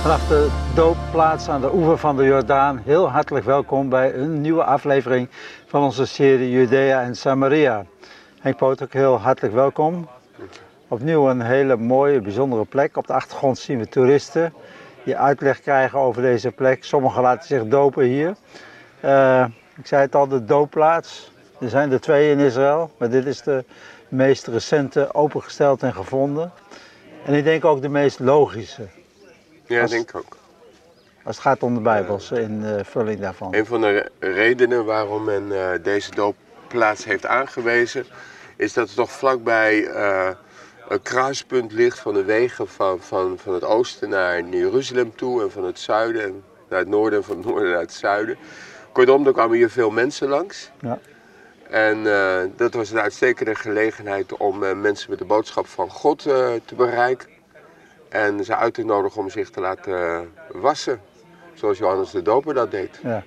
Vanaf de doopplaats aan de oever van de Jordaan, heel hartelijk welkom bij een nieuwe aflevering van onze serie Judea en Samaria. Henk Poot ook heel hartelijk welkom. Opnieuw een hele mooie, bijzondere plek. Op de achtergrond zien we toeristen die uitleg krijgen over deze plek. Sommigen laten zich dopen hier. Eh, ik zei het al, de doopplaats. Er zijn er twee in Israël, maar dit is de meest recente opengesteld en gevonden. En ik denk ook de meest logische. Ja, Als- denk ik ook. Als het gaat om de Bijbelse invulling daarvan. Een van de re- redenen waarom men eh, deze doopplaats heeft aangewezen, is dat het toch vlakbij eh, een kruispunt ligt van de wegen van, van, van het oosten naar Jeruzalem toe en van het zuiden en naar het noorden en van het noorden naar het zuiden. Kortom, er kwamen hier veel mensen langs. Ja. En eh, dat was een uitstekende gelegenheid om eh, mensen met de boodschap van God eh, te bereiken. En ze uit te nodigen om zich te laten eh, wassen. Zoals Johannes de Doper dat deed. Ja.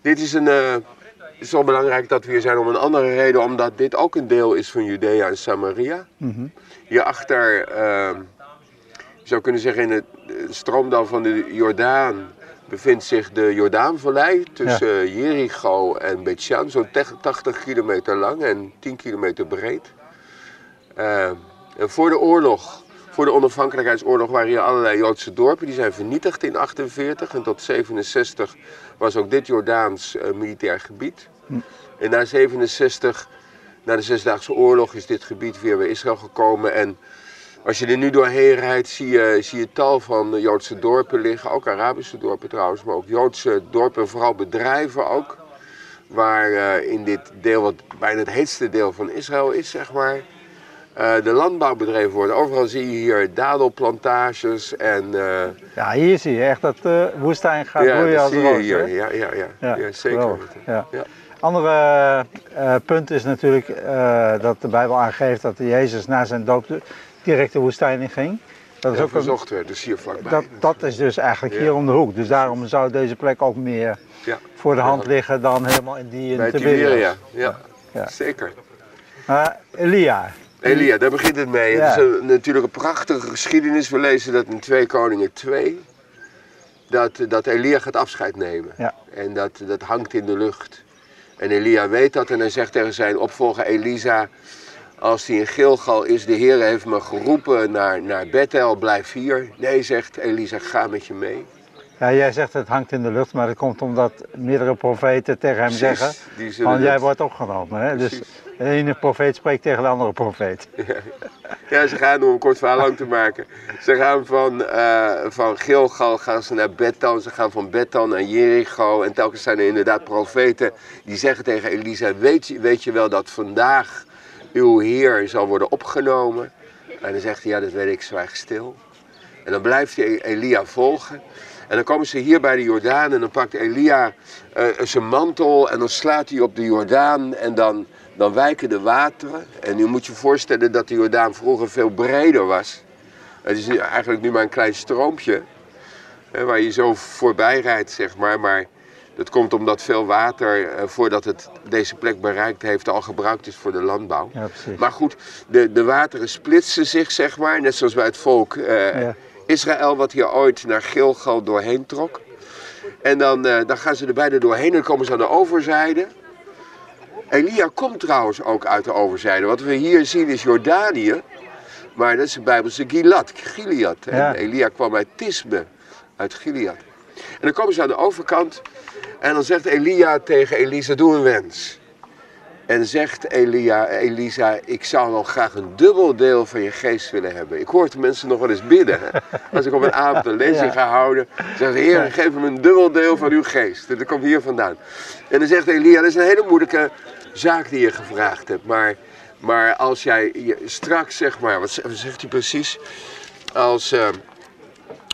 Dit is een. eh, het is wel belangrijk dat we hier zijn om een andere reden, omdat dit ook een deel is van Judea en Samaria. Mhm. Hierachter, eh, je zou kunnen zeggen, in het eh, stroomdal van de Jordaan bevindt zich de Jordaanvallei tussen Jericho en Bethshan, zo'n te- 80 kilometer lang en 10 kilometer breed. Eh, en voor de oorlog, voor de onafhankelijkheidsoorlog, waren hier allerlei Joodse dorpen. Die zijn vernietigd in 48 en tot 67 was ook dit Jordaans eh, militair gebied. En na 67, na de Zesdaagse Oorlog, is dit gebied weer bij Israël gekomen. En als je er nu doorheen rijdt, zie je, zie je tal van eh, Joodse dorpen liggen. Ook Arabische dorpen trouwens, maar ook Joodse dorpen en vooral bedrijven ook. Waar eh, in dit deel, wat bijna het heetste deel van Israël is, zeg maar, eh, de landbouw bedreven wordt. Overal zie je hier dadelplantages en... eh, ja, hier zie je echt dat de woestijn gaat ja, bloeien dat als zie je hier. Ja, ja, ja. Ja, ja, zeker. ja. Ja. Andere punt is natuurlijk dat de Bijbel aangeeft dat Jezus na zijn doop direct de woestijn in ging. Dat is ook een, verzocht werd, dus hier vlakbij. dat, dat is dus eigenlijk hier om de hoek. Dus daarom zou deze plek ook meer ja. voor de hand liggen dan helemaal in die in Bij Tiberias. Tiberia, ja. Ja. Zeker. Elia, Elia, daar begint het mee. Ja. Het is een, natuurlijk een prachtige geschiedenis. We lezen dat in 2 Koningen 2. Dat, dat Elia gaat afscheid nemen. Ja. En dat, dat hangt in de lucht. En Elia weet dat en hij zegt tegen zijn opvolger Elisa... Als hij in Gilgal is, de Heer heeft me geroepen naar, naar Bethel, blijf hier. Nee, zegt Elisa, ga met je mee. Ja, jij zegt het hangt in de lucht, maar dat komt omdat meerdere profeten tegen hem Precies, zeggen van jij wordt opgenomen. Hè? Dus de ene profeet spreekt tegen de andere profeet. Ja, ze gaan, om een kort verhaal lang te maken, ze gaan van, eh, van Gilgal gaan ze naar Bethel, ze gaan van Bethel naar Jericho. En telkens zijn er inderdaad profeten die zeggen tegen Elisa, weet je, weet je wel dat vandaag uw Heer zal worden opgenomen? En dan zegt hij, ja dat weet ik, zwijg stil. En dan blijft hij Elia volgen. En dan komen ze hier bij de Jordaan en dan pakt Elia eh, zijn mantel en dan slaat hij op de Jordaan en dan, dan wijken de wateren. En nu moet je je voorstellen dat de Jordaan vroeger veel breder was. Het is nu eigenlijk nu maar een klein stroompje hè, waar je zo voorbij rijdt, zeg maar. Maar dat komt omdat veel water, eh, voordat het deze plek bereikt heeft, al gebruikt is voor de landbouw. Ja. Maar goed, de, de wateren splitsen zich, zeg maar, net zoals bij het volk eh, Ja. Israël, wat hier ooit naar Gilgal doorheen trok. En dan, eh, dan gaan ze er beide doorheen en dan komen ze aan de overzijde. Elia komt trouwens ook uit de overzijde. Wat we hier zien is Jordanië, maar dat is de Bijbelse Gilad, Gilead. En Ja. Elia kwam uit Tisbe, uit Gilead. En dan komen ze aan de overkant en dan zegt Elia tegen Elisa, doe een wens. En zegt Elia, Elisa, ik zou wel graag een dubbel deel van je geest willen hebben. Ik hoor de mensen nog wel eens bidden. Hè? Als ik op een avond een lezing Ja. ga houden, zegt de Heer, geef hem een dubbel deel van uw geest. En dat komt hier vandaan. En dan zegt Elia, dat is een hele moeilijke zaak die je gevraagd hebt. Maar, maar als jij je straks, zeg maar, wat zegt hij precies? Als, eh,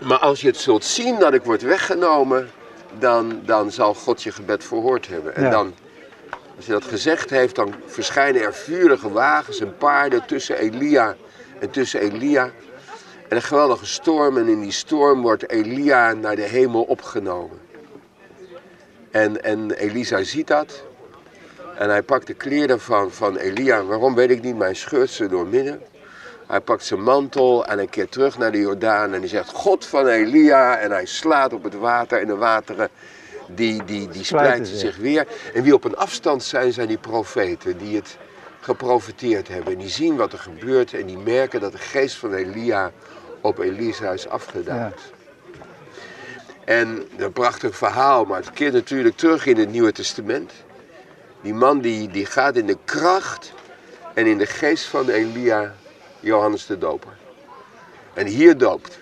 maar als je het zult zien dat ik word weggenomen, dan, dan zal God je gebed verhoord hebben. En Ja. dan, als dat gezegd heeft, dan verschijnen er vurige wagens en paarden tussen Elia en tussen Elia. En een geweldige storm en in die storm wordt Elia naar de hemel opgenomen. En, en Elisa ziet dat. En hij pakt de kleren van, van Elia. Waarom weet ik niet, maar hij ze door midden. Hij pakt zijn mantel en hij keert terug naar de Jordaan en hij zegt, God van Elia. En hij slaat op het water en de wateren die, die, die splijten zich weer. En wie op een afstand zijn, zijn die profeten die het geprofiteerd hebben. En die zien wat er gebeurt en die merken dat de geest van Elia op Elisa is afgedaald. En een prachtig verhaal, maar het keert natuurlijk terug in het Nieuwe Testament. Die man die, die gaat in de kracht en in de geest van Elia Johannes de Doper. En hier doopt.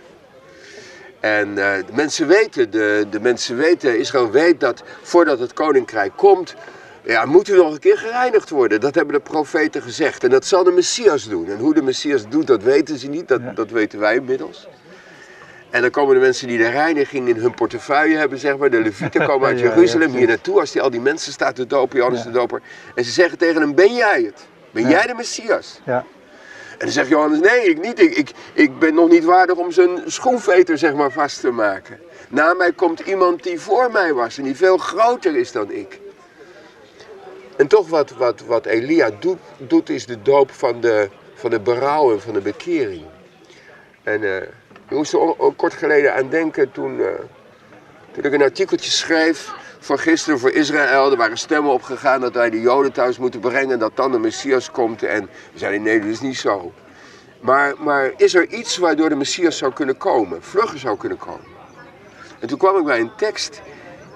En uh, de mensen weten, de, de mensen weten, Israël weet dat voordat het koninkrijk komt, ja, moet u nog een keer gereinigd worden. Dat hebben de profeten gezegd. En dat zal de Messias doen. En hoe de Messias doet, dat weten ze niet. Dat, dat weten wij inmiddels. En dan komen de mensen die de reiniging in hun portefeuille hebben, zeg maar. De levieten komen uit Jeruzalem hier naartoe. Als die, al die mensen staat te dopen, Johannes de Doper. En ze zeggen tegen hem, ben jij het? Ben jij de Messias? Ja. En dan zegt Johannes, nee, ik niet. Ik, ik, ik ben nog niet waardig om zijn schoenveter zeg maar, vast te maken. Na mij komt iemand die voor mij was en die veel groter is dan ik. En toch wat, wat, wat Elia doet, doet is de doop van de, van de berouw en van de bekering. En uh, ik moest er kort geleden aan denken toen, uh, toen ik een artikeltje schreef van gisteren voor Israël. Er waren stemmen opgegaan dat wij de Joden thuis moeten brengen. Dat dan de Messias komt. En we zeiden nee, dat is niet zo. Maar, maar is er iets waardoor de Messias zou kunnen komen? Vlugger zou kunnen komen? En toen kwam ik bij een tekst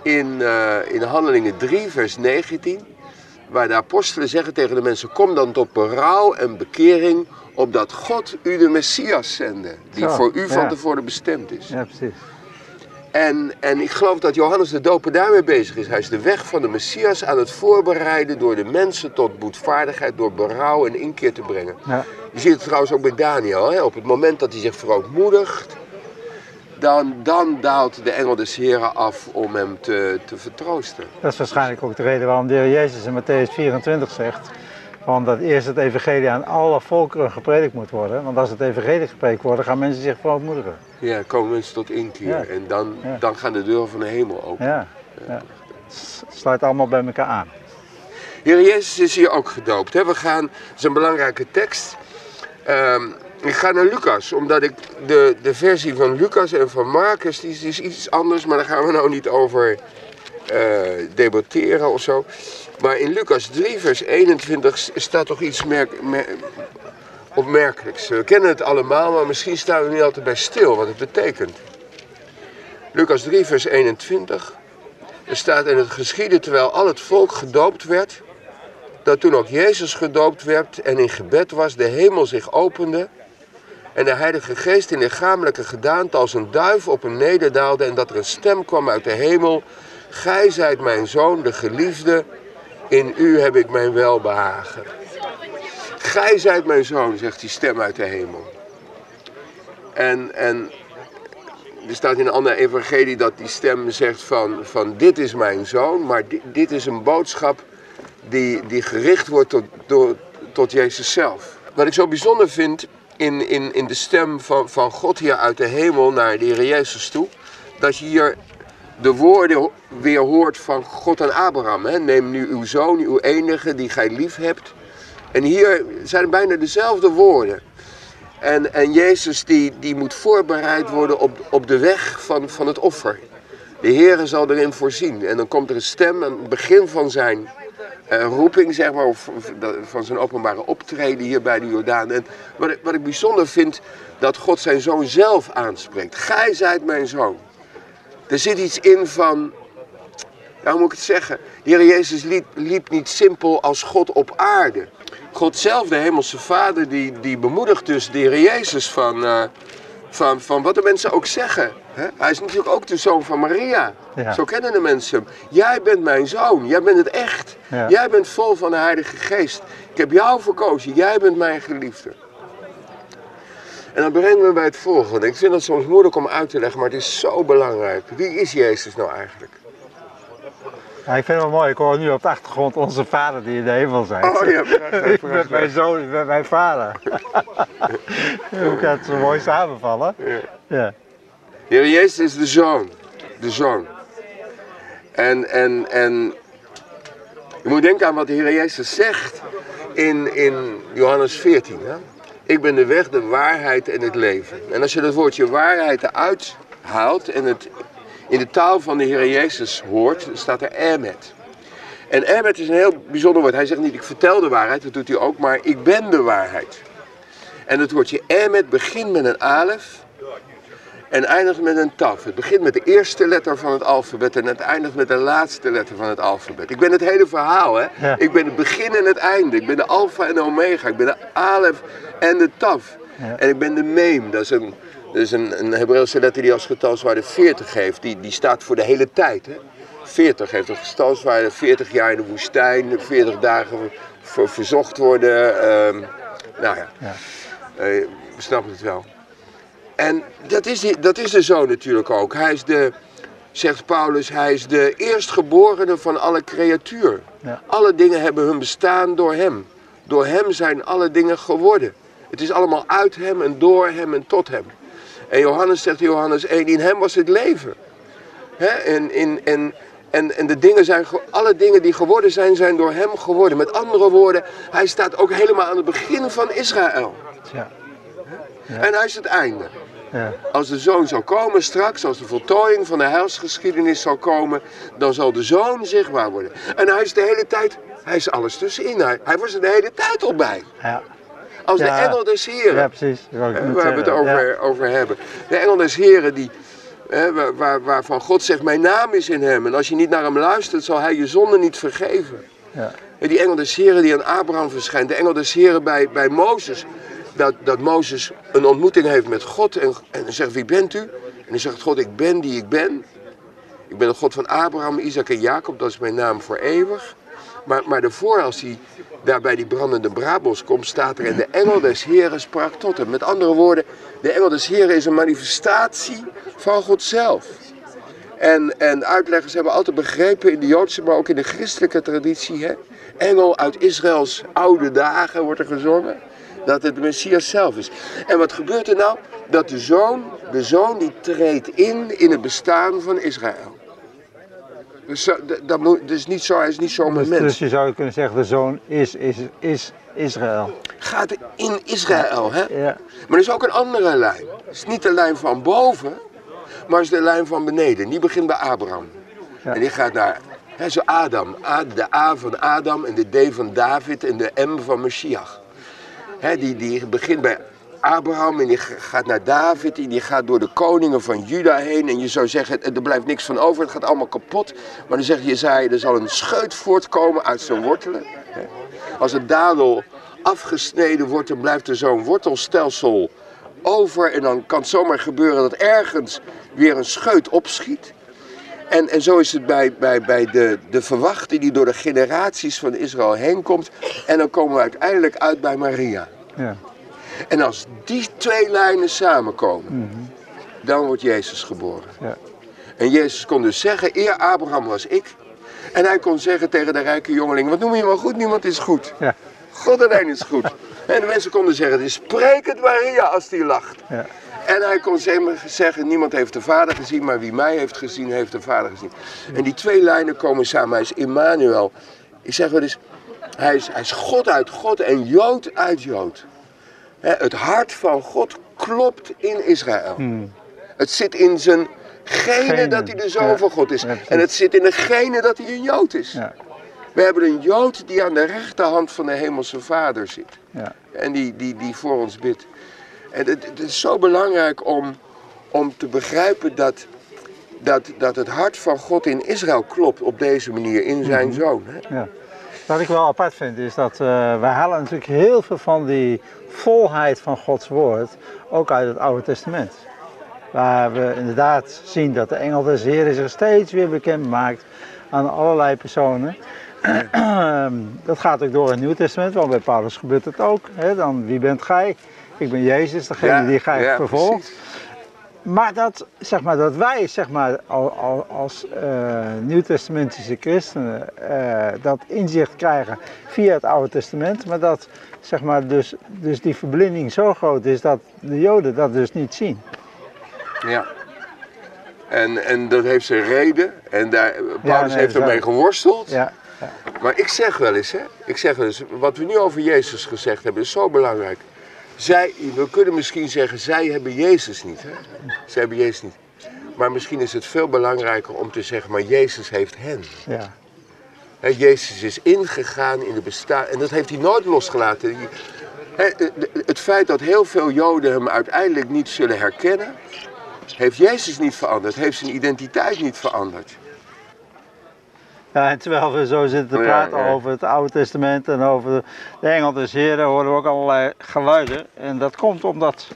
in, uh, in Handelingen 3, vers 19. Waar de apostelen zeggen tegen de mensen: Kom dan tot berouw en bekering. Opdat God u de Messias zende. Die voor u van tevoren bestemd is. Ja, precies. En, en ik geloof dat Johannes de Doper daarmee bezig is. Hij is de weg van de Messias aan het voorbereiden door de mensen tot boetvaardigheid, door berouw en inkeer te brengen. Ja. Je ziet het trouwens ook bij Daniel. Hè? Op het moment dat hij zich verootmoedigt, dan, dan daalt de engel des Heren af om hem te, te vertroosten. Dat is waarschijnlijk ook de reden waarom de Heer Jezus in Matthäus 24 zegt van dat eerst het evangelie aan alle volkeren gepredikt moet worden. Want als het evangelie gepredikt wordt, gaan mensen zich verootmoedigen. Ja, komen mensen tot inkeer. En dan, dan gaan de deuren van de hemel open. Ja, ja. Het sluit allemaal bij elkaar aan. Heer Jezus is hier ook gedoopt. Hè? We gaan, dat is een belangrijke tekst. Um, ik ga naar Lucas, omdat ik de, de versie van Lucas en van Marcus, die is, die is iets anders, maar daar gaan we nou niet over uh, debatteren of zo. Maar in Lucas 3, vers 21 staat toch iets merk, opmerkelijks. We kennen het allemaal, maar misschien staan we niet altijd bij stil wat het betekent. Lucas 3, vers 21. Er staat in het geschieden terwijl al het volk gedoopt werd, dat toen ook Jezus gedoopt werd en in gebed was, de hemel zich opende en de Heilige Geest in lichamelijke gedaante als een duif op hem nederdaalde en dat er een stem kwam uit de hemel. Gij zijt mijn zoon, de geliefde, in u heb ik mijn welbehagen. Gij zijt mijn zoon, zegt die stem uit de hemel. En, en er staat in een andere evangelie dat die stem zegt van, van dit is mijn zoon, maar dit, is een boodschap die, die gericht wordt tot, tot Jezus zelf. Wat ik zo bijzonder vind in, in, in de stem van, van God hier uit de hemel naar de Heer Jezus toe, dat je hier de woorden weer hoort van God aan Abraham. Hè? Neem nu uw zoon, uw enige, die gij lief hebt. En hier zijn bijna dezelfde woorden. En, en Jezus die, die moet voorbereid worden op, op de weg van, van het offer. De Heer zal erin voorzien. En dan komt er een stem aan het begin van zijn uh, roeping, zeg maar, of, van zijn openbare optreden hier bij de Jordaan. En wat wat ik bijzonder vind, dat God zijn zoon zelf aanspreekt. Gij zijt mijn zoon. Er zit iets in van, nou hoe moet ik het zeggen? De Heer Jezus liep, liep niet simpel als God op aarde. God zelf, de hemelse vader, die, die bemoedigt dus de Heer Jezus van, uh, van, van wat de mensen ook zeggen. Hè? Hij is natuurlijk ook de zoon van Maria. Zo kennen de mensen hem. Jij bent mijn zoon, jij bent het echt. Jij bent vol van de Heilige Geest. Ik heb jou verkozen, jij bent mijn geliefde. En dan brengen we bij het volgende. Ik vind dat soms moeilijk om uit te leggen, maar het is zo belangrijk. Wie is Jezus nou eigenlijk? Ja, ik vind het wel mooi. Ik hoor nu op de achtergrond onze vader die in de hemel zijn. Oh ja, ben mijn zoon, ik ben mijn vader. Hoe kan het zo mooi samenvallen? Ja. ja. Jezus is de zoon. De zoon. En, en, en je moet denken aan wat de Heer Jezus zegt in, in Johannes 14. Hè? Ik ben de weg, de waarheid en het leven. En als je dat woordje waarheid eruit haalt en het in de taal van de Heer Jezus hoort, staat er emet. En emet is een heel bijzonder woord. Hij zegt niet ik vertel de waarheid, dat doet hij ook, maar ik ben de waarheid. En het woordje emet begint met een alef en eindigt met een taf. Het begint met de eerste letter van het alfabet en het eindigt met de laatste letter van het alfabet. Ik ben het hele verhaal, hè. Ja. Ik ben het begin en het einde. Ik ben de alfa en de omega. Ik ben de alef en de taf. Ja. En ik ben de meem. Dat is een, dat is een, een Hebreeuwse letter die als getalswaarde 40 geeft. Die, die staat voor de hele tijd, hè. 40 heeft een getalswaarde 40 jaar in de woestijn, 40 dagen ver- verzocht worden. ehm, nou ja, Ja. eh, we snappen het wel. En dat is, die- dat is de zoon natuurlijk ook. Hij is de, zegt Paulus, hij is de eerstgeborene van alle creatuur. Ja. Alle dingen hebben hun bestaan door hem. Door hem zijn alle dingen geworden. Het is allemaal uit hem en door hem en tot hem. En Johannes zegt in Johannes 1, in hem was het leven. En, in, en, en, en de dingen zijn, alle dingen die geworden zijn, zijn door hem geworden. Met andere woorden, hij staat ook helemaal aan het begin van Israël. Ja. En hij is het einde. Ja. Als de zoon zal komen straks, als de voltooiing van de heilsgeschiedenis zal komen, dan zal de zoon zichtbaar worden. En hij is de hele tijd, hij is alles tussenin. Hij, hij was er de hele tijd al bij. Ja. Als Ja. de engel des Heren. ja, precies. Waar we het over, Ja. over hebben. De engel des Heren die, hè, waar, waar, waarvan God zegt, mijn naam is in hem. En als je niet naar hem luistert, zal hij je zonde niet vergeven. Ja. En die engel des Heren die aan Abraham verschijnt. De engel des Heren bij, bij Mozes. Dat, dat Mozes een ontmoeting heeft met God. En, en zegt, wie bent u? En hij zegt, God, ik ben die ik ben. Ik ben de God van Abraham, Isaac en Jacob. Dat is mijn naam voor eeuwig. Maar, maar daarvoor, als hij daar bij die brandende Brabos komt, staat er... En de engel des Heren sprak tot hem. Met andere woorden, de engel des Heren is een manifestatie van God zelf. En, en uitleggers hebben altijd begrepen in de Joodse, maar ook in de christelijke traditie, hè, engel uit Israëls oude dagen wordt er gezongen, dat het de Messias zelf is. En wat gebeurt er nou? Dat de zoon, de zoon die treedt in in het bestaan van Israël. Dus zo- dat, moet, dus niet zo, hij is niet zomaar Dus, mens. dus je zou kunnen zeggen, de zoon is, is, is Israël. Gaat in Israël, hè? Ja. Maar er is ook een andere lijn. Het is niet de lijn van boven, maar het is de lijn van beneden. Die begint bij Abraham. Ja. En die gaat naar, hè, zo Adam. De A van Adam en de D van David en de M van Mashiach. Hè, die, die begint bij Abraham en die gaat naar David. En die gaat door de koningen van Juda heen. En je zou zeggen, er blijft niks van over, het gaat allemaal kapot. Maar dan zegt Jezaja, er zal een scheut voortkomen uit zijn wortelen. Als een dadel afgesneden wordt, dan blijft er zo'n wortelstelsel over. En dan kan het zomaar gebeuren dat ergens weer een scheut opschiet. En, en zo is het bij, bij, bij de, de verwachting die door de generaties van Israël heen komt. En dan komen we uiteindelijk uit bij Maria. Ja. En als die twee lijnen samenkomen, dan wordt Jezus geboren. Ja. En Jezus kon dus zeggen, eer Abraham was ik. En hij kon zeggen tegen de rijke jongeling, wat noem je maar goed, niemand is goed. Ja. God alleen is goed. En de mensen konden zeggen, het is sprekend Maria als die lacht. Ja. En hij kon ze- zeggen, niemand heeft de vader gezien, maar wie mij heeft gezien, heeft de vader gezien. En die twee lijnen komen samen. Hij is Immanuel. Ik zeg wel eens, hij is, hij is God uit God en Jood uit Jood. Het hart van God klopt in Israël. Het zit in zijn genen dat hij de zoon ja. van God is. Ja, en het zit in de genen dat hij een Jood is. Ja. We hebben een Jood die aan de rechterhand van de hemelse vader zit. Ja. En die, die, die voor ons bidt. En het, het is zo belangrijk om, om te begrijpen dat, dat, dat het hart van God in Israël klopt op deze manier in zijn zoon. Hè? Wat ik wel apart vind is dat eh wij halen natuurlijk heel veel van die volheid van Gods woord ook uit het Oude Testament. Waar we inderdaad zien dat de engel des Heeren zich steeds weer bekend maakt aan allerlei personen. dat gaat ook door in het Nieuw Testament, want bij Paulus gebeurt het ook. Hè? Dan, wie bent gij? Ik ben Jezus, degene Ja, die gij ja, vervolgt. precies. Maar dat, zeg maar dat wij zeg maar, al, al, als eh, nieuwtestamentische christenen eh, dat inzicht krijgen via het Oude Testament, maar dat zeg maar, dus, dus die verblinding zo groot is dat de Joden dat dus niet zien. Ja. En, en dat heeft zijn reden. En daar, Paulus nee, heeft ermee geworsteld. Ja, ja, Maar ik zeg wel eens, hè, ik zeg wel eens, wat we nu over Jezus gezegd hebben is zo belangrijk. Zij, we kunnen misschien zeggen, zij hebben Jezus niet. Hè? Zij hebben Jezus niet. Maar misschien is het veel belangrijker om te zeggen, maar Jezus heeft hen. Ja. Jezus is ingegaan in de bestaan. En dat heeft hij nooit losgelaten. Het feit dat heel veel Joden hem uiteindelijk niet zullen herkennen, heeft Jezus niet veranderd, heeft zijn identiteit niet veranderd. Ja, en terwijl we zo zitten te praten ja. over het Oude Testament en over de engel des Heren, horen we ook allerlei geluiden. En dat komt omdat,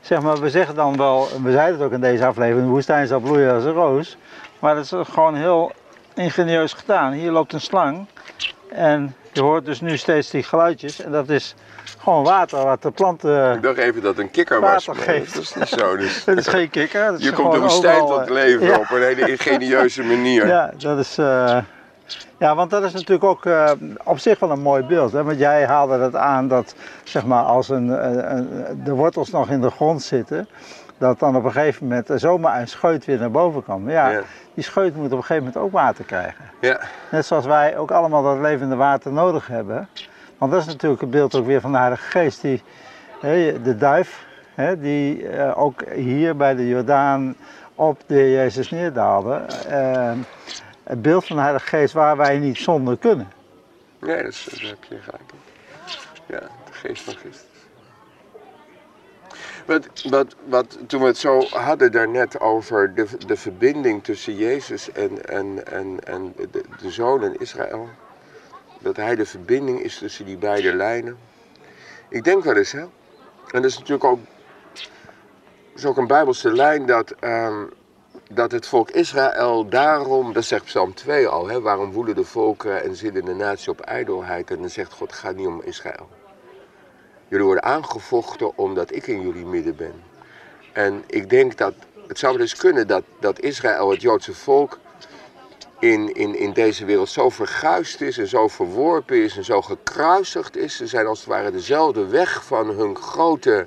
zeg maar, we zeggen dan wel, we zeiden het ook in deze aflevering, de woestijn zal bloeien als een roos. Maar dat is gewoon heel ingenieus gedaan. Hier loopt een slang en je hoort dus nu steeds die geluidjes. En dat is gewoon water wat de planten... Ik dacht even dat het een kikker was, Water maar geeft. dat is niet zo. Dus. Het is geen kikker. dat is Je komt de woestijn overal, tot eh, leven ja. op een hele ingenieuze manier. Ja, dat is. eh, ja, want dat is natuurlijk ook eh, op zich wel een mooi beeld. Hè? Want jij haalde het aan dat, zeg maar, als een, een- een- de wortels nog in de grond zitten, dat dan op een gegeven moment zomaar een scheut weer naar boven kan. Maar ja, Ja. die scheut moet op een gegeven moment ook water krijgen. Ja. Net zoals wij ook allemaal dat levende water nodig hebben. Want dat is natuurlijk het beeld ook weer van de Heilige Geest. Die, hè, de duif, hè, die eh, ook hier bij de Jordaan op de Jezus neerdaalde. Het beeld van de Heilige Geest waar wij niet zonder kunnen. Nee, dat heb je gelijk. Ja, de geest van Christus. Wat, wat, wat, toen we het zo hadden daarnet over de, de verbinding tussen Jezus en, en, en, en de, de zoon en Israël. Dat hij de verbinding is tussen die beide lijnen. Ik denk wel eens, hè. En dat is natuurlijk ook, is ook een bijbelse lijn dat, ehm, dat het volk Israël daarom, dat zegt Psalm 2 al, hè, waarom woelen de volken en zitten de natie op ijdelheid. En dan zegt God, het gaat niet om Israël. Jullie worden aangevochten omdat ik in jullie midden ben. En ik denk dat, het zou eens kunnen dat, dat Israël, het Joodse volk, in, in, in deze wereld zo verguisd is en zo verworpen is en zo gekruisigd is. Ze zijn als het ware dezelfde weg van hun grote,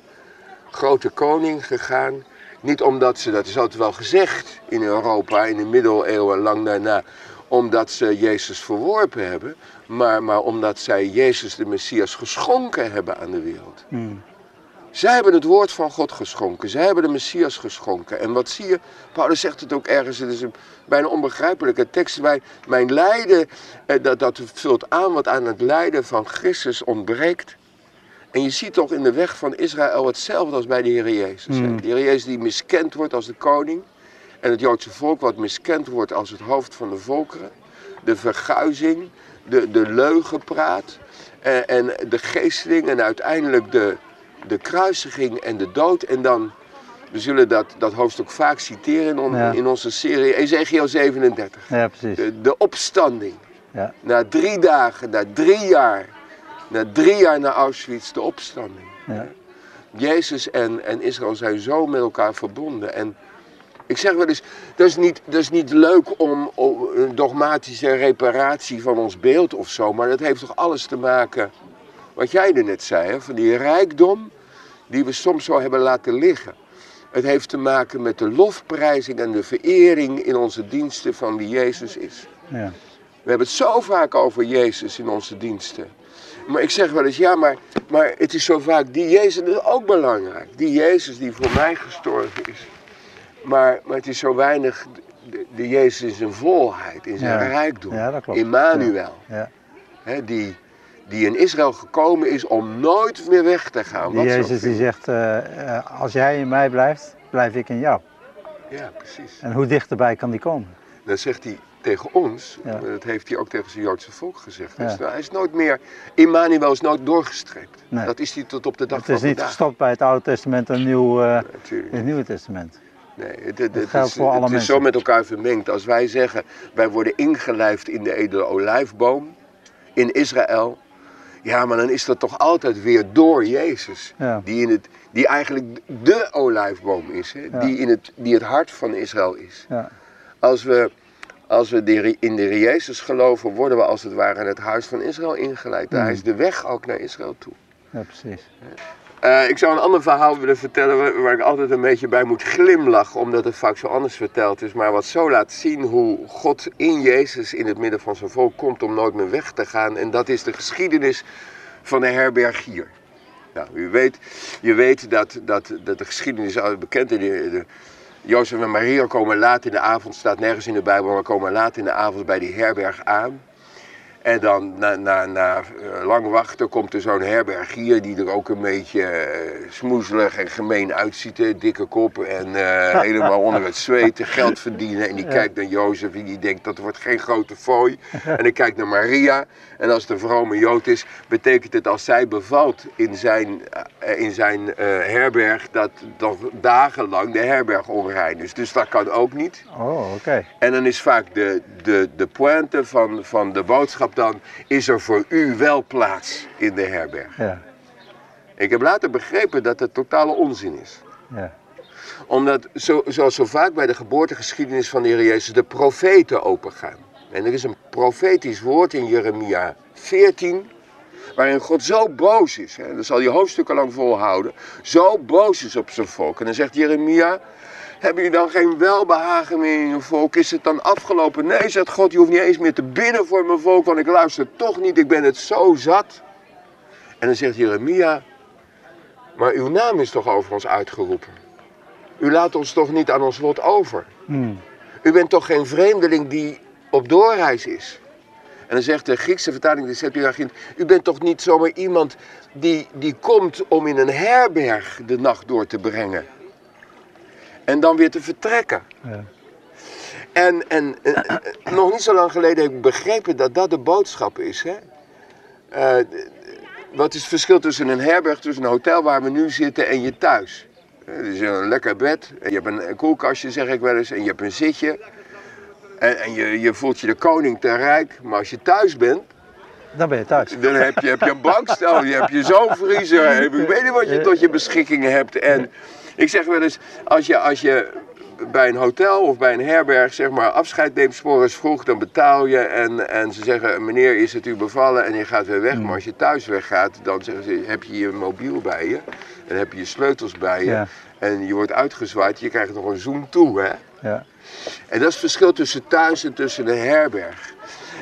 grote koning gegaan. Niet omdat ze, dat is altijd wel gezegd in Europa in de middeleeuwen, lang daarna, omdat ze Jezus verworpen hebben, maar, maar omdat zij Jezus de Messias geschonken hebben aan de wereld. Hmm. Zij hebben het woord van God geschonken. Zij hebben de Messias geschonken. En wat zie je? Paulus zegt het ook ergens. Het is een bijna onbegrijpelijke tekst. Mijn, mijn lijden, eh, dat, dat vult aan wat aan het lijden van Christus ontbreekt. En je ziet toch in de weg van Israël hetzelfde als bij de Heer Jezus. hè. Mm. De Heer Jezus die miskend wordt als de koning. En het Joodse volk wat miskend wordt als het hoofd van de volkeren. De verguizing, de, de leugenpraat. En, en de geesteling en uiteindelijk de, de kruisiging en de dood. En dan, we zullen dat, dat hoofdstuk vaak citeren in, on- Ja. in onze serie Ezekiel 37. Ja, precies. De, de opstanding. Ja. Na drie dagen, na drie jaar, na drie jaar na Auschwitz, de opstanding. Ja. Jezus en, en Israël zijn zo met elkaar verbonden. En ik zeg wel eens, dat is niet, dat is niet leuk om, om een dogmatische reparatie van ons beeld of zo, maar dat heeft toch alles te maken, wat jij er net zei, hè, van die rijkdom die we soms zo hebben laten liggen. Het heeft te maken met de lofprijzing en de verering in onze diensten van wie Jezus is. Ja. We hebben het zo vaak over Jezus in onze diensten. Maar ik zeg wel eens, ja, maar, maar het is zo vaak die Jezus, dat is ook belangrijk. Die Jezus die voor mij gestorven is. Maar, maar het is zo weinig de, de Jezus in zijn volheid, in zijn Ja. rijkdom. Ja, dat klopt. Emmanuel, Ja. hè, die, die in Israël gekomen is om nooit meer weg te gaan. Die Wat Jezus die zegt, eh, eh, als jij in mij blijft, blijf ik in jou. Ja, precies. En hoe dichterbij kan die komen? Dan zegt hij tegen ons, Ja. dat heeft hij ook tegen zijn Joodse volk gezegd. Ja. Dus hij is nooit meer, Emmanuel is nooit doorgestreept. Nee. Dat is hij tot op de dag Het van is niet vandaag. gestopt bij het Oude Testament en nieuw, in het Nieuwe Testament. Nee, het, het, het is, het is zo met elkaar vermengd. Als wij zeggen, wij worden ingelijfd in de edele olijfboom in Israël. Ja, maar dan is dat toch altijd weer door Jezus. Ja. Die, in het, die eigenlijk de olijfboom is. Hè? Die, in het, die het hart van Israël is. Ja. Als we, als we in de Jezus geloven, worden we als het ware in het huis van Israël ingeleid. Hij is de weg ook naar Israël toe. ja, precies. Eh, ik zou een ander verhaal willen vertellen waar, ik altijd een beetje bij moet glimlachen, omdat het vaak zo anders verteld is. Maar wat zo laat zien hoe God in Jezus in het midden van zijn volk komt om nooit meer weg te gaan. En dat is de geschiedenis van de herbergier. Nou, u weet, je weet dat, dat, dat de geschiedenis is bekend. De, de, Jozef en Maria komen laat in de avond, staat nergens in de Bijbel, maar komen laat in de avond bij die herberg aan. En dan na, na, na eh, lang wachten komt er zo'n herbergier die er ook een beetje uh, smoezelig en gemeen uitziet. Dikke kop en uh, helemaal onder het zweten, geld verdienen. En die kijkt naar Jozef en die denkt dat wordt geen grote fooi. En hij kijkt naar Maria. En als de vrome Jood is, betekent het als zij bevalt in zijn, in zijn herberg, dat dan dagenlang de herberg onrein is. Dus dat kan ook niet. Oh, oké. En dan is vaak de, de, de pointe van, van de boodschap dan, is er voor u wel plaats in de herberg. Ja. Ik heb later begrepen dat het totale onzin is. Ja. Omdat, zo, zoals zo vaak bij de geboortegeschiedenis van de Heer Jezus, de profeten opengaan. En er is een profetisch woord in Jeremia 14, waarin God zo boos is, hè, dat zal hij hoofdstukken lang volhouden, zo boos is op zijn volk. En dan zegt Jeremia, hebben jullie dan geen welbehagen meer in je volk? Is het dan afgelopen? Nee, zegt God, je hoeft niet eens meer te bidden voor mijn volk, want ik luister toch niet, ik ben het zo zat. En dan zegt Jeremia, maar uw naam is toch over ons uitgeroepen? U laat ons toch niet aan ons lot over? Hmm. U bent toch geen vreemdeling die op doorreis is? En dan zegt de Griekse vertaling, de Septuagint, u bent toch niet zomaar iemand die, die komt om in een herberg de nacht door te brengen? En dan weer te vertrekken. Ja. En, en, en, en nog niet zo lang geleden heb ik begrepen dat dat de boodschap is. Hè? Uh, wat is het verschil tussen een herberg, tussen een hotel waar we nu zitten en je thuis? Er is een lekker bed, en je hebt een, koelkastje zeg ik wel eens, en je hebt een zitje. En, en je, je voelt je de koning te rijk, maar als je thuis bent, Dan ben je thuis. dan heb je, heb je een bankstel, je hebt je zoonvriezer, ik weet niet wat je tot je beschikking hebt. En ik zeg wel eens, als je, als je bij een hotel of bij een herberg zeg maar afscheid neemt, s'morgens vroeg, dan betaal je. En, en ze zeggen, meneer is het u bevallen en je gaat weer weg. Maar als je thuis weggaat, dan zeggen ze, heb je je mobiel bij je. En heb je je sleutels bij je. Ja. En je wordt uitgezwaaid, je krijgt nog een zoom toe, hè. Ja. En dat is het verschil tussen thuis en tussen een herberg.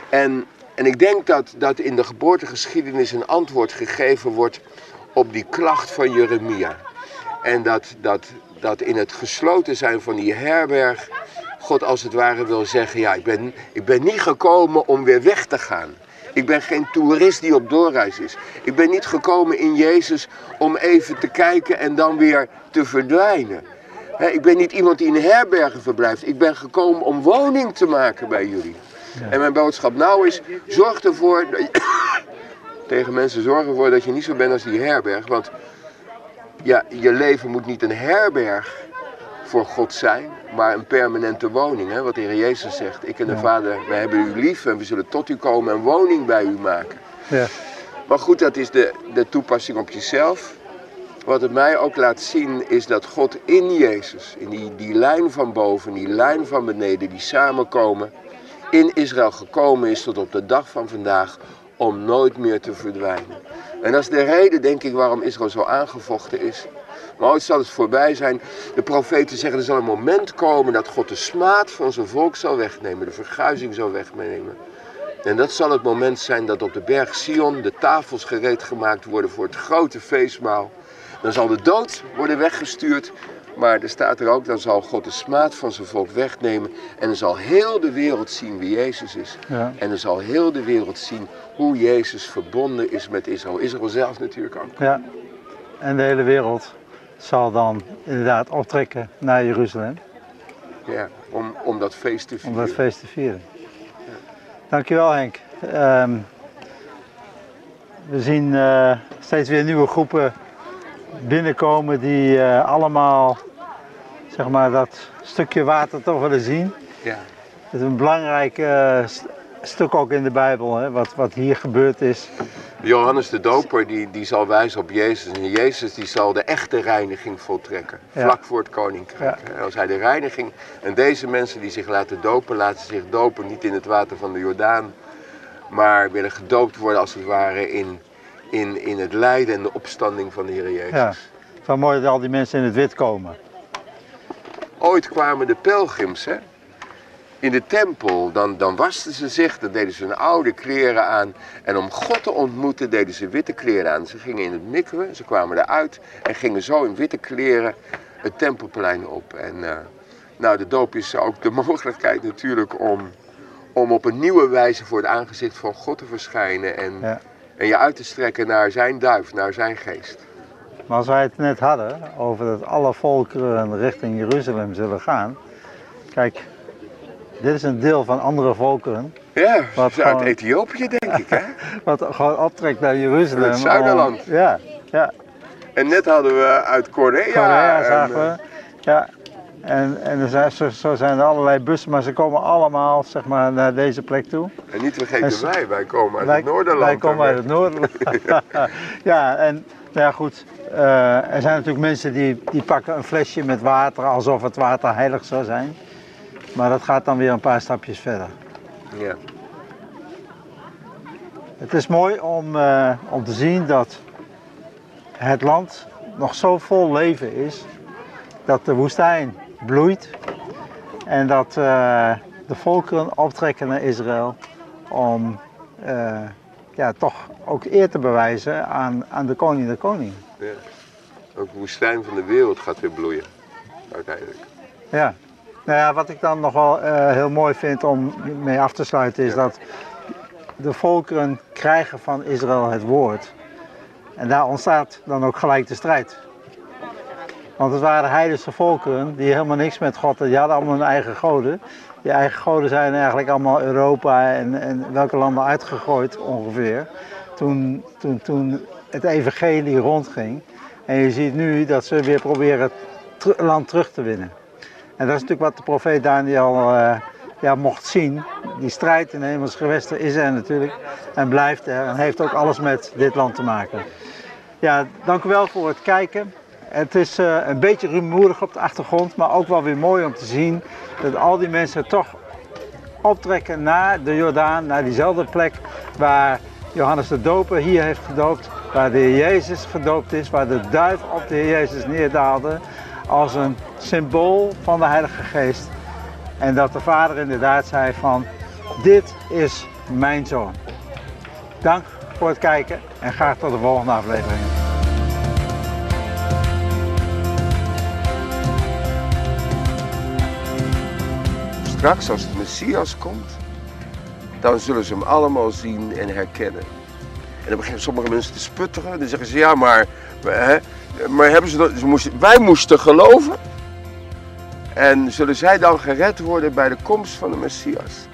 En, en ik denk dat, dat in de geboortegeschiedenis een antwoord gegeven wordt op die klacht van Jeremia. En dat, dat, dat in het gesloten zijn van die herberg, God als het ware wil zeggen, ja, ik ben, ik ben niet gekomen om weer weg te gaan. Ik ben geen toerist die op doorreis is. Ik ben niet gekomen in Jezus om even te kijken en dan weer te verdwijnen. Ik ben niet iemand die in herbergen verblijft. Ik ben gekomen om woning te maken bij jullie. En mijn boodschap nou is, zorg ervoor, dat je- tegen mensen zorgen ervoor dat je niet zo bent als die herberg. Want ja, je leven moet niet een herberg voor God zijn, maar een permanente woning. Hè? Wat de Heer Jezus zegt, ik en de Ja. Vader, wij hebben u lief en we zullen tot u komen en woning bij u maken. Ja. Maar goed, dat is de, de toepassing op jezelf. Wat het mij ook laat zien is dat God in Jezus, in die, die lijn van boven, die lijn van beneden, die samenkomen, in Israël gekomen is tot op de dag van vandaag om nooit meer te verdwijnen. En dat is de reden, denk ik, waarom Israël zo aangevochten is. Maar ooit zal het voorbij zijn. De profeten zeggen er zal een moment komen dat God de smaad van zijn volk zal wegnemen, de verguizing zal wegnemen. En dat zal het moment zijn dat op de berg Sion de tafels gereed gemaakt worden voor het grote feestmaal. Dan zal de dood worden weggestuurd, maar er staat er ook, dan zal God de smaad van zijn volk wegnemen. En dan zal heel de wereld zien wie Jezus is. Ja. En dan zal heel de wereld zien hoe Jezus verbonden is met Israël. Israël zelf natuurlijk ook. ja. En de hele wereld zal dan inderdaad optrekken naar Jeruzalem Ja, om, om dat feest te om vieren. dat feest te vieren. Dankjewel Henk. Ehm, we zien eh, steeds weer nieuwe groepen binnenkomen die eh, allemaal zeg maar, dat stukje water toch willen zien. Ja. Het is een belangrijk eh, st- stuk ook in de Bijbel, hè, wat, wat hier gebeurd is. Johannes de Doper die, die zal wijzen op Jezus. En Jezus die zal de echte reiniging voltrekken. Ja. Vlak voor het koninkrijk. Als hij de reiniging. En deze mensen die zich laten dopen, laten zich dopen niet in het water van de Jordaan. Maar willen gedoopt worden als het ware in, in, in het lijden en de opstanding van de Heer Jezus. Ja. Wel mooi dat al die mensen in het wit komen. Ooit kwamen de pelgrims, hè? in de tempel, dan, dan wasten ze zich, dan deden ze hun oude kleren aan. En om God te ontmoeten deden ze witte kleren aan. Ze gingen in het mikwe, ze kwamen eruit en gingen zo in witte kleren het tempelplein op. En uh, nou, de doop is ook de mogelijkheid natuurlijk om, om op een nieuwe wijze voor het aangezicht van God te verschijnen. En, ja. En je uit te strekken naar zijn duif, naar zijn geest. Maar als wij het net hadden over dat alle volkeren richting Jeruzalem zullen gaan. Kijk, dit is een deel van andere volkeren. Ja, wat uit Ethiopië denk ik hè? wat gewoon optrekt naar Jeruzalem. Het Zuiderland. ja, ja. En net hadden we uit Korea. Korea zagen we. Eh, ja. En, en er zijn, zo, zo, zijn er allerlei bussen, maar ze komen allemaal zeg maar, naar deze plek toe. En niet vergeten wij, wij komen uit het Noorderland. Wij komen uit het Noorderland. ja, en nou ja, goed. Uh, er zijn natuurlijk mensen die, die pakken een flesje met water alsof het water heilig zou zijn. Maar dat gaat dan weer een paar stapjes verder. Ja. Het is mooi om, uh, om te zien dat het land nog zo vol leven is dat de woestijn bloeit en dat uh, de volkeren optrekken naar Israël om uh, ja, toch ook eer te bewijzen aan, aan de koning de koning. Ja. Ook de woestijn van de wereld gaat weer bloeien, uiteindelijk. Ja. Nou ja, wat ik dan nog wel uh, heel mooi vind om mee af te sluiten is ja. dat de volkeren krijgen van Israël het woord. En daar ontstaat dan ook gelijk de strijd. Want het waren heidense volkeren die helemaal niks met God hadden. Die hadden allemaal hun eigen goden. Die eigen goden zijn eigenlijk allemaal Europa en, en welke landen uitgegooid ongeveer. Toen, toen, toen het evangelie rondging. En je ziet nu dat ze weer proberen het land terug te winnen. En dat is natuurlijk wat de profeet Daniel uh, ja, mocht zien. Die strijd in de gewesten is er natuurlijk en blijft er en heeft ook alles met dit land te maken. Ja, dank u wel voor het kijken. Het is uh, een beetje rumoerig op de achtergrond, maar ook wel weer mooi om te zien dat al die mensen toch optrekken naar de Jordaan, naar diezelfde plek waar Johannes de Doper hier heeft gedoopt, waar de Heer Jezus gedoopt is, waar de duif op de Heer Jezus neerdaalde als een symbool van de Heilige Geest. En dat de Vader inderdaad zei van, dit is mijn zoon. Dank voor het kijken en graag tot de volgende aflevering. Straks als de Messias komt, dan zullen ze hem allemaal zien en herkennen. En dan beginnen sommige mensen te sputteren. Dan zeggen ze, ja maar, hè, maar hebben ze dat, ze moesten, wij moesten geloven. En zullen zij dan gered worden bij de komst van de Messias?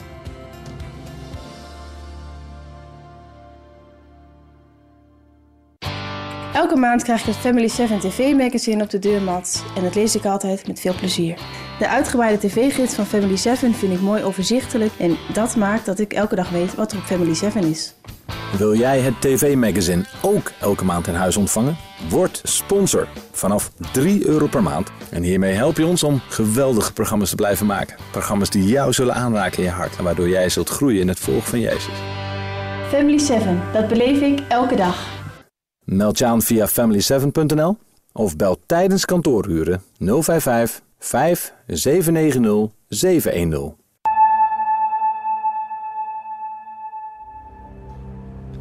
Elke maand krijg ik het Family 7 TV magazine op de deurmat en dat lees ik altijd met veel plezier. De uitgebreide tv-gids van Family 7 vind ik mooi overzichtelijk en dat maakt dat ik elke dag weet wat er op Family 7 is. Wil jij het tv-magazine ook elke maand in huis ontvangen? Word sponsor vanaf 3 euro per maand. En hiermee help je ons om geweldige programma's te blijven maken. Programma's die jou zullen aanraken in je hart en waardoor jij zult groeien in het volgen van Jezus. Family 7, dat beleef ik elke dag. Meld je aan via family7.nl of bel tijdens kantooruren 055 5 790 710.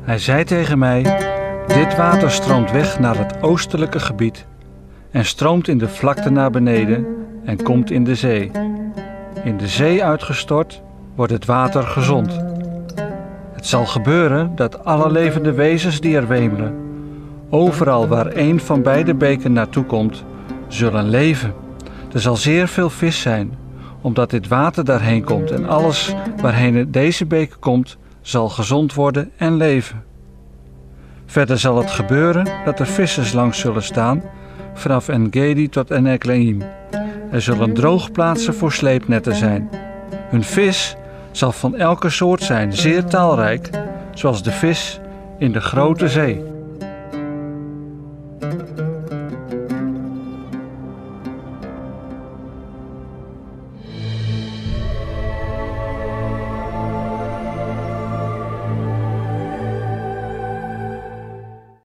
Hij zei tegen mij: Dit water stroomt weg naar het oostelijke gebied en stroomt in de vlakte naar beneden en komt in de zee. In de zee uitgestort wordt het water gezond. Het zal gebeuren dat alle levende wezens die er wemelen, overal waar een van beide beken naartoe komt, zullen leven. Er zal zeer veel vis zijn, omdat dit water daarheen komt en alles waarheen deze beek komt, zal gezond worden en leven. Verder zal het gebeuren dat er vissers langs zullen staan, vanaf Engedi tot Enekleim. Er zullen droogplaatsen voor sleepnetten zijn. Hun vis zal van elke soort zijn, zeer talrijk, zoals de vis in de grote zee.